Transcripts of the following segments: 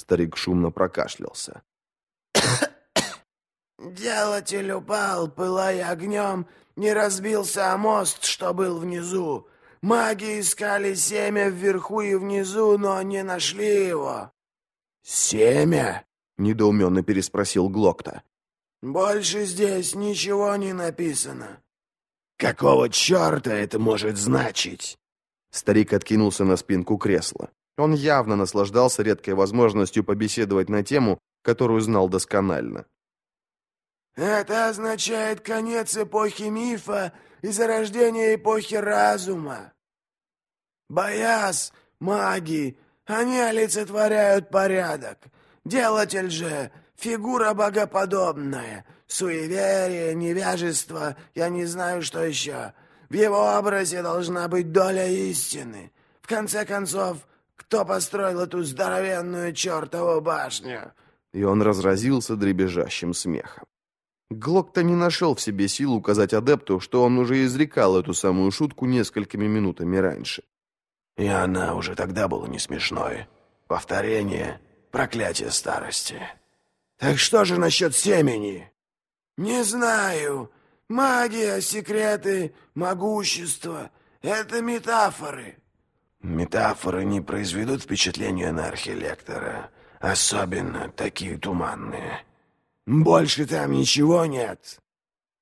Старик шумно прокашлялся. Делатель упал, пылая огнем, не разбился о мост, что был внизу. Маги искали семя вверху и внизу, но не нашли его. «Семя?» — недоуменно переспросил Глокта. «Больше здесь ничего не написано». «Какого черта это может значить?» Старик откинулся на спинку кресла. Он явно наслаждался редкой возможностью побеседовать на тему, которую знал досконально. Это означает конец эпохи мифа и зарождение эпохи разума. Бояс, маги, они олицетворяют порядок. Делатель же — фигура богоподобная, суеверие, невяжество, я не знаю, что еще. В его образе должна быть доля истины. В конце концов, кто построил эту здоровенную чертову башню?» И он разразился дребезжащим смехом. Глок-то не нашел в себе сил указать адепту, что он уже изрекал эту самую шутку несколькими минутами раньше. И она уже тогда была не смешной. Повторение — проклятие старости. Так что же насчет семени? Не знаю. Магия, секреты, могущество — это метафоры. Метафоры не произведут впечатления на архилектора, особенно такие туманные. Больше там ничего нет.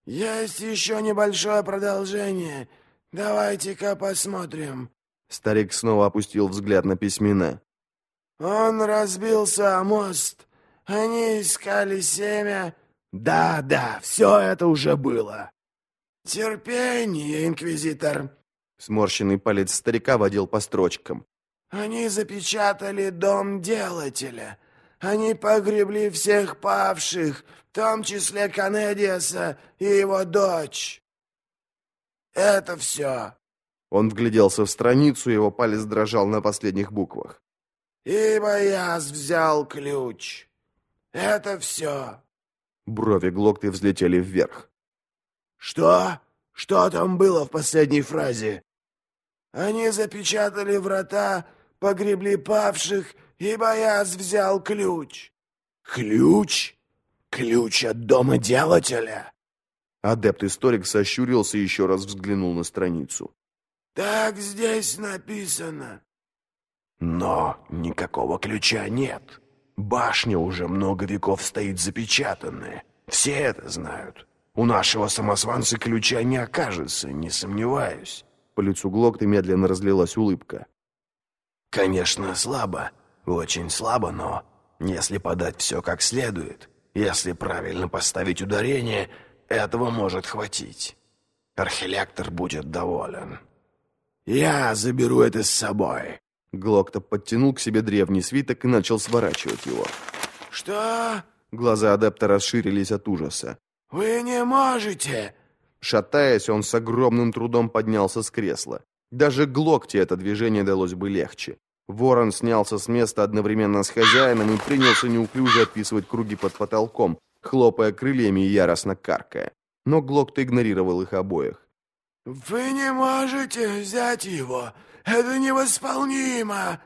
Есть еще небольшое продолжение. Давайте-ка посмотрим. Старик снова опустил взгляд на письмена. Он разбился о мост. Они искали семя. Да, да, все это уже было. Терпение, инквизитор. Сморщенный палец старика водил по строчкам. Они запечатали дом делателя. Они погребли всех павших, в том числе Канедиаса и его дочь. Это все. Он вгляделся в страницу, его палец дрожал на последних буквах. «Ибо я взял ключ. Это все». Брови Глокты взлетели вверх. «Что? Что там было в последней фразе?» «Они запечатали врата, погребли павших ибо я взял ключ». «Ключ? Ключ от дома делателя?» Адепт-историк сощурился и еще раз взглянул на страницу. «Так здесь написано». «Но никакого ключа нет. Башня уже много веков стоит запечатанная. Все это знают. У нашего самосванца ключа не окажется, не сомневаюсь». По лицу Глокта медленно разлилась улыбка. «Конечно, слабо, очень слабо, но если подать все как следует, если правильно поставить ударение, этого может хватить. Архилектор будет доволен. Я заберу это с собой. Глокта подтянул к себе древний свиток и начал сворачивать его. «Что?» Глаза адепта расширились от ужаса. «Вы не можете!» Шатаясь, он с огромным трудом поднялся с кресла. Даже Глокте это движение далось бы легче. Ворон снялся с места одновременно с хозяином и принялся неуклюже описывать круги под потолком, хлопая крыльями и яростно каркая. Но Глокт игнорировал их обоих. «Вы не можете взять его! Это невосполнимо!»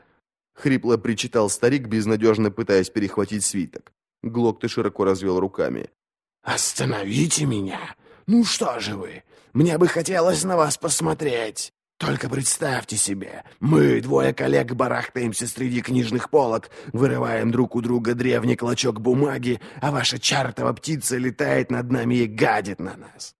Хрипло причитал старик, безнадежно пытаясь перехватить свиток. Глокты широко развел руками. «Остановите меня! Ну что же вы? Мне бы хотелось на вас посмотреть!» Только представьте себе, мы, двое коллег, барахтаемся среди книжных полок, вырываем друг у друга древний клочок бумаги, а ваша чартова птица летает над нами и гадит на нас.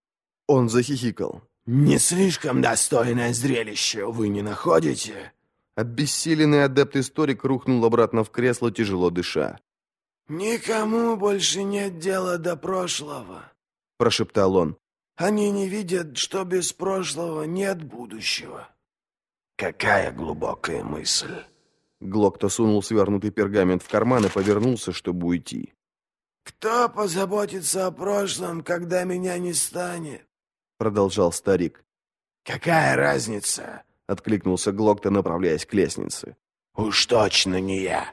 Он захихикал. «Не слишком достойное зрелище, вы не находите?» Обессиленный адепт-историк рухнул обратно в кресло, тяжело дыша. «Никому больше нет дела до прошлого», — прошептал он. Они не видят, что без прошлого нет будущего. Какая глубокая мысль. Глокто сунул свернутый пергамент в карман и повернулся, чтобы уйти. «Кто позаботится о прошлом, когда меня не станет?» Продолжал старик. «Какая разница?» Откликнулся Глокто, направляясь к лестнице. «Уж точно не я.